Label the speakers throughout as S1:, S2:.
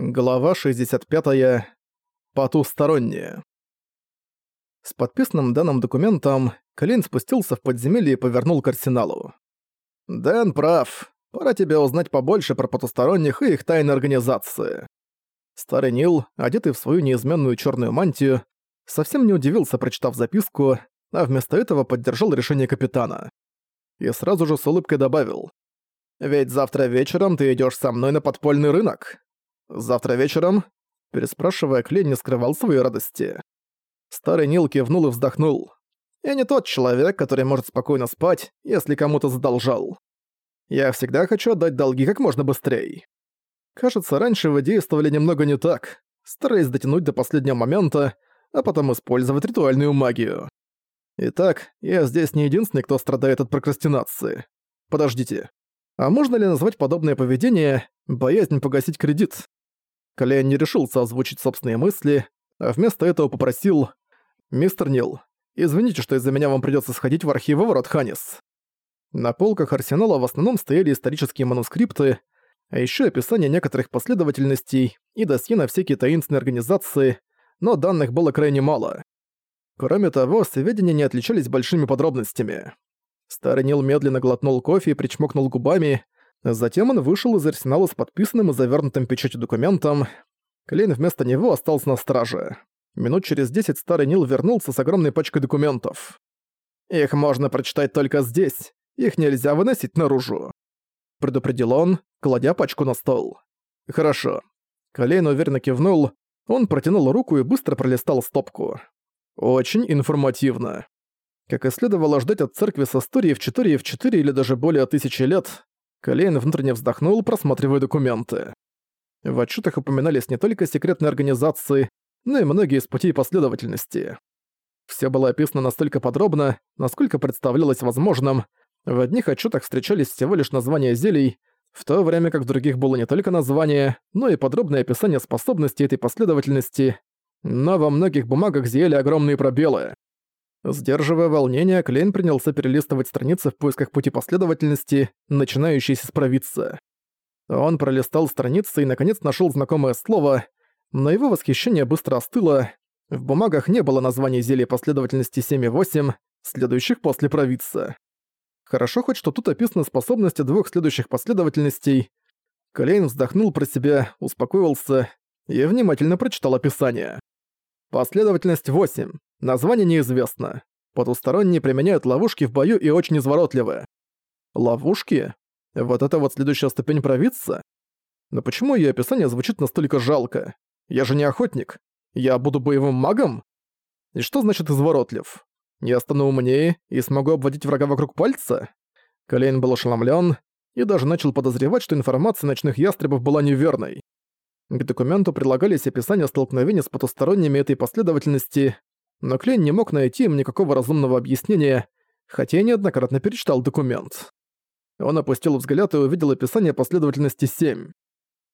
S1: Глава 65. Потустороннее. С подписанным данным документом Клейн спустился в подземелье и повернул к арсеналу. «Дэн прав. Пора тебе узнать побольше про потусторонних и их тайные организации». Старый Нил, одетый в свою неизменную черную мантию, совсем не удивился, прочитав записку, а вместо этого поддержал решение капитана. И сразу же с улыбкой добавил. «Ведь завтра вечером ты идешь со мной на подпольный рынок. «Завтра вечером?» Переспрашивая, Клейн не скрывал своей радости. Старый Нил кивнул и вздохнул. «Я не тот человек, который может спокойно спать, если кому-то задолжал. Я всегда хочу отдать долги как можно быстрее. Кажется, раньше вы действовали немного не так, стараясь дотянуть до последнего момента, а потом использовать ритуальную магию. Итак, я здесь не единственный, кто страдает от прокрастинации. Подождите. А можно ли назвать подобное поведение боязнь погасить кредит? Колян не решился озвучить собственные мысли, а вместо этого попросил «Мистер Нил, извините, что из-за меня вам придётся сходить в архивы ворот Ханис». На полках арсенала в основном стояли исторические манускрипты, а ещё описание некоторых последовательностей и досье на всякие таинственные организации, но данных было крайне мало. Кроме того, сведения не отличались большими подробностями. Старый Нил медленно глотнул кофе и причмокнул губами, Затем он вышел из арсенала с подписанным и завернутым печатью документом. Клейн вместо него остался на страже. Минут через десять старый Нил вернулся с огромной пачкой документов. «Их можно прочитать только здесь. Их нельзя выносить наружу», — предупредил он, кладя пачку на стол. «Хорошо». Клейн уверенно кивнул, он протянул руку и быстро пролистал стопку. Очень информативно. Как и следовало ждать от церкви с историей в 4 в 4 или даже более тысячи лет, Калейн внутренне вздохнул, просматривая документы. В отчетах упоминались не только секретные организации, но и многие из путей последовательности. Все было описано настолько подробно, насколько представлялось возможным. В одних отчетах встречались всего лишь названия зелий, в то время как в других было не только название, но и подробное описание способностей этой последовательности, но во многих бумагах зияли огромные пробелы. Сдерживая волнение, Клейн принялся перелистывать страницы в поисках пути последовательности, начинающейся с провидца. Он пролистал страницы и наконец нашел знакомое слово, но его восхищение быстро остыло. В бумагах не было названий зелья последовательности 7 и 8, следующих после провидца. Хорошо хоть, что тут описаны способности двух следующих последовательностей. Клейн вздохнул про себя, успокоился и внимательно прочитал описание. Последовательность 8. Название неизвестно. Потусторонние применяют ловушки в бою и очень изворотливы. Ловушки? Вот это вот следующая ступень провидца? Но почему её описание звучит настолько жалко? Я же не охотник. Я буду боевым магом? И что значит изворотлив? Я стану умнее и смогу обводить врага вокруг пальца? Колейн был ошеломлен и даже начал подозревать, что информация ночных ястребов была неверной. К документу прилагались описания столкновений с потусторонними этой последовательности, но Клейн не мог найти им никакого разумного объяснения, хотя и неоднократно перечитал документ. Он опустил взгляд и увидел описание последовательности 7.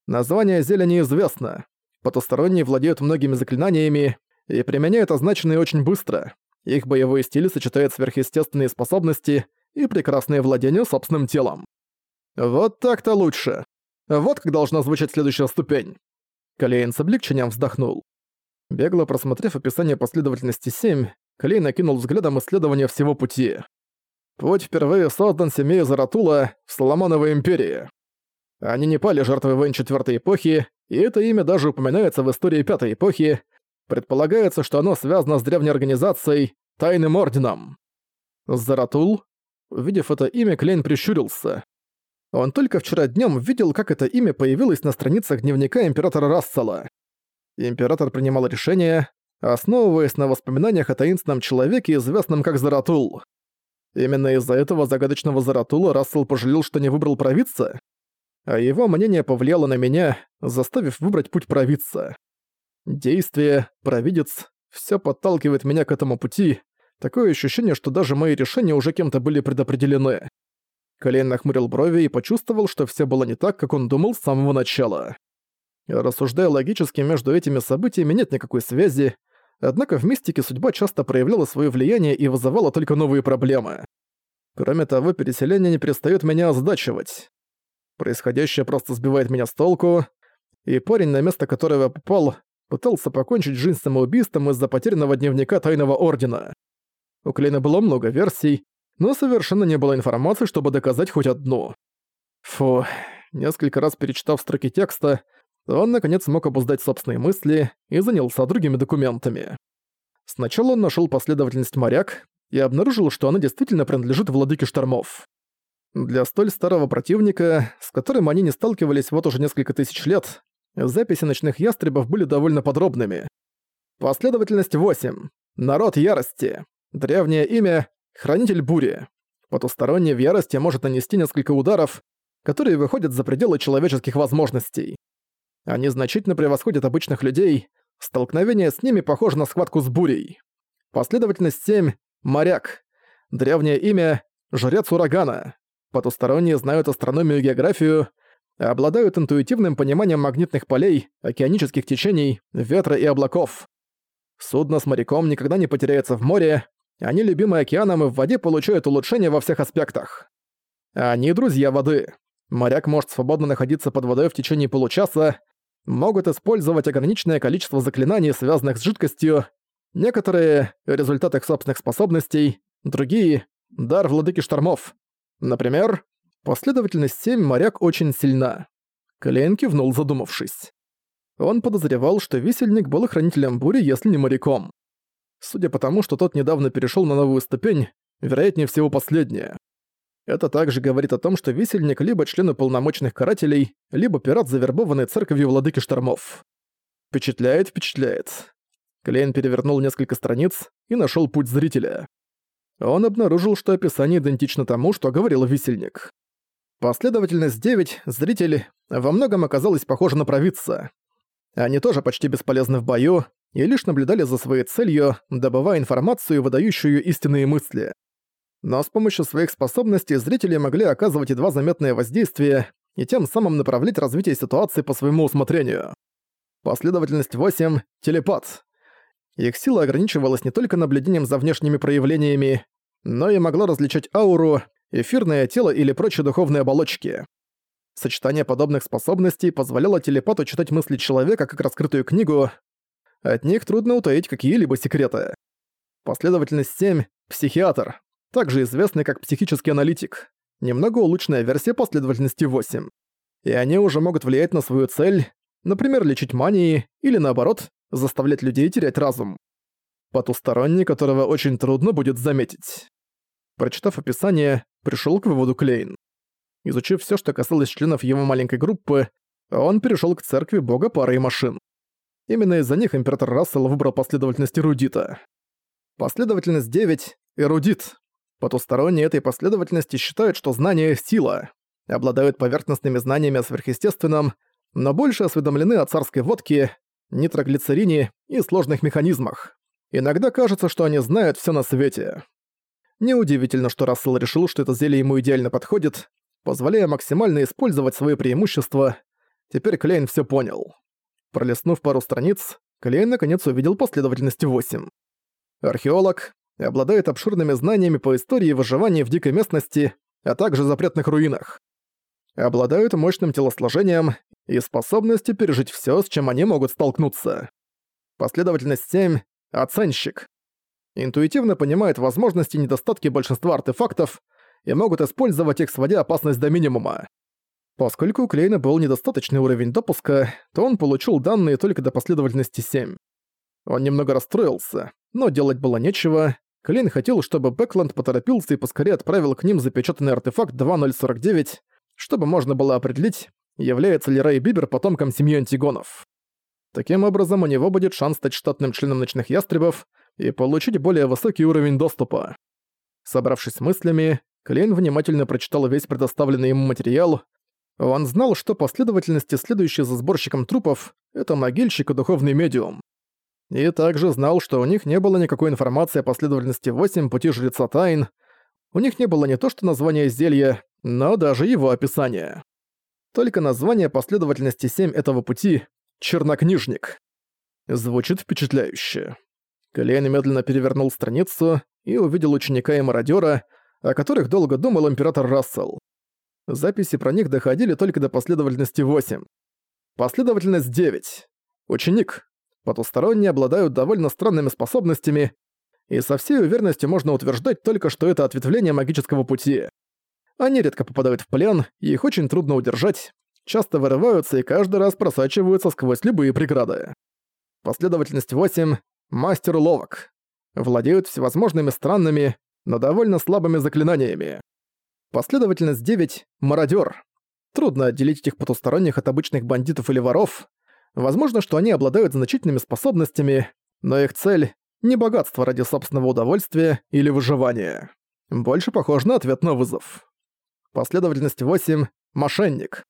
S1: Название зелья неизвестно. Потусторонние владеют многими заклинаниями и применяют означенные очень быстро. Их боевой стиль сочетает сверхъестественные способности и прекрасное владение собственным телом. Вот так-то лучше. Вот как должна звучать следующая ступень. Калейн с облегчением вздохнул. Бегло просмотрев описание последовательности 7, Калейн накинул взглядом исследования всего пути. Путь впервые создан семьей Заратула в Соломоновой империи. Они не пали жертвой войн четвертой эпохи, и это имя даже упоминается в истории пятой эпохи. Предполагается, что оно связано с древней организацией Тайным Орденом. Заратул? Увидев это имя, Клейн прищурился. Он только вчера днем видел, как это имя появилось на страницах дневника императора Рассела. Император принимал решение, основываясь на воспоминаниях о таинственном человеке, известном как Заратул. Именно из-за этого загадочного Заратула Рассел пожалел, что не выбрал провидца, а его мнение повлияло на меня, заставив выбрать путь провидца. Действие, провидец, все подталкивает меня к этому пути, такое ощущение, что даже мои решения уже кем-то были предопределены. Колейн нахмурил брови и почувствовал, что все было не так, как он думал с самого начала. Рассуждая логически, между этими событиями нет никакой связи, однако в мистике судьба часто проявляла свое влияние и вызывала только новые проблемы. Кроме того, переселение не перестает меня озадачивать. Происходящее просто сбивает меня с толку. и парень, на место которого попал, пытался покончить жизнь самоубийством из-за потерянного дневника Тайного Ордена. У Клейна было много версий, но совершенно не было информации, чтобы доказать хоть одну. Фу, несколько раз перечитав строки текста, он наконец смог обуздать собственные мысли и занялся другими документами. Сначала он нашел последовательность моряк и обнаружил, что она действительно принадлежит владыке штормов. Для столь старого противника, с которым они не сталкивались вот уже несколько тысяч лет, записи ночных ястребов были довольно подробными. Последовательность 8. Народ ярости. Древнее имя — Хранитель Бури. Потусторонний в ярости может нанести несколько ударов, которые выходят за пределы человеческих возможностей. Они значительно превосходят обычных людей, столкновение с ними похоже на схватку с бурей. Последовательность 7 — Моряк. Древнее имя — Жрец Урагана. Потусторонние знают астрономию и географию, обладают интуитивным пониманием магнитных полей, океанических течений, ветра и облаков. Судно с моряком никогда не потеряется в море, они любимы океаном и в воде получают улучшения во всех аспектах. Они друзья воды. Моряк может свободно находиться под водой в течение получаса, могут использовать ограниченное количество заклинаний, связанных с жидкостью, некоторые — результат их собственных способностей, другие — дар владыки штормов. Например, последовательность 7 моряк очень сильна. Клейн кивнул, задумавшись. Он подозревал, что висельник был хранителем бури, если не моряком. Судя по тому, что тот недавно перешел на новую ступень, вероятнее всего последняя. Это также говорит о том, что висельник либо член уполномоченных карателей, либо пират, завербованный церковью владыки штормов. Впечатляет, впечатляет. Клейн перевернул несколько страниц и нашел путь зрителя. Он обнаружил, что описание идентично тому, что говорил висельник. Последовательность 9, зритель, во многом оказалась похожа на провидца. Они тоже почти бесполезны в бою и лишь наблюдали за своей целью, добывая информацию, выдающую истинные мысли. Но с помощью своих способностей зрители могли оказывать едва заметное воздействие и тем самым направлять развитие ситуации по своему усмотрению. Последовательность 8 — телепат. Их сила ограничивалась не только наблюдением за внешними проявлениями, но и могла различать ауру, эфирное тело или прочие духовные оболочки. Сочетание подобных способностей позволяло телепату читать мысли человека как раскрытую книгу. От них трудно утаить какие-либо секреты. Последовательность 7 — психиатр, также известный как психический аналитик. Немного улучшенная версия последовательности 8. И они уже могут влиять на свою цель, например, лечить мании или наоборот, заставлять людей терять разум. Потусторонний, которого очень трудно будет заметить. Прочитав описание, пришел к выводу Клейн. Изучив все, что касалось членов его маленькой группы, он перешел к церкви бога пары и машин. Именно из-за них император Рассел выбрал последовательность эрудита. Последовательность 9 — эрудит. Потусторонние этой последовательности считают, что знание — сила, обладают поверхностными знаниями о сверхъестественном, но больше осведомлены о царской водке, нитроглицерине и сложных механизмах. Иногда кажется, что они знают все на свете. Неудивительно, что Рассел решил, что это зелье ему идеально подходит, позволяя максимально использовать свои преимущества. Теперь Клейн все понял. Пролистнув пару страниц, Клейн наконец увидел последовательность 8. Археолог обладает обширными знаниями по истории выживания в дикой местности, а также запретных руинах. Обладают мощным телосложением и способностью пережить все, с чем они могут столкнуться. Последовательность 7 — оценщик. Интуитивно понимает возможности и недостатки большинства артефактов, и могут использовать их, сводя опасность до минимума. Поскольку у Клейна был недостаточный уровень допуска, то он получил данные только до последовательности 7. Он немного расстроился, но делать было нечего. Клейн хотел, чтобы Бэкленд поторопился и поскорее отправил к ним запечатанный артефакт 2049, чтобы можно было определить, является ли Рэй Бибер потомком семьи Антигонов. Таким образом, у него будет шанс стать штатным членом Ночных Ястребов и получить более высокий уровень доступа. Собравшись с мыслями, Клейн внимательно прочитал весь предоставленный ему материал. Он знал, что последовательности, следующие за сборщиком трупов, это могильщик и духовный медиум. И также знал, что у них не было никакой информации о последовательности 8 пути жреца тайн. У них не было не то что названия зелья, но даже его описания. Только название последовательности 7 этого пути — «Чернокнижник». Звучит впечатляюще. Клейн медленно перевернул страницу и увидел ученика и мародёра, о которых долго думал император Рассел. Записи про них доходили только до последовательности 8. Последовательность 9. Ученик. Потусторонние обладают довольно странными способностями, и со всей уверенностью можно утверждать только, что это ответвление магического пути. Они редко попадают в плен, и их очень трудно удержать, часто вырываются и каждый раз просачиваются сквозь любые преграды. Последовательность 8. Мастер уловок. Владеют всевозможными странными, но довольно слабыми заклинаниями. Последовательность 9. Мародёр. Трудно отделить этих потусторонних от обычных бандитов или воров. Возможно, что они обладают значительными способностями, но их цель — не богатство ради собственного удовольствия или выживания. Больше похож на ответ на вызов. Последовательность 8. Мошенник.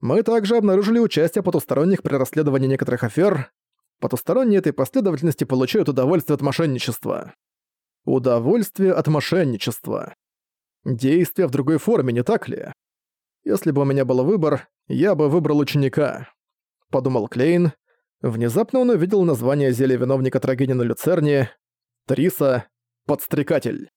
S1: Мы также обнаружили участие потусторонних при расследовании некоторых афер. Потусторонние этой последовательности получают удовольствие от мошенничества. Удовольствие от мошенничества. Действие в другой форме, не так ли? Если бы у меня был выбор, я бы выбрал ученика. Подумал Клейн. Внезапно он увидел название зелья виновника трагедии на Люцерне. Триса. Подстрекатель.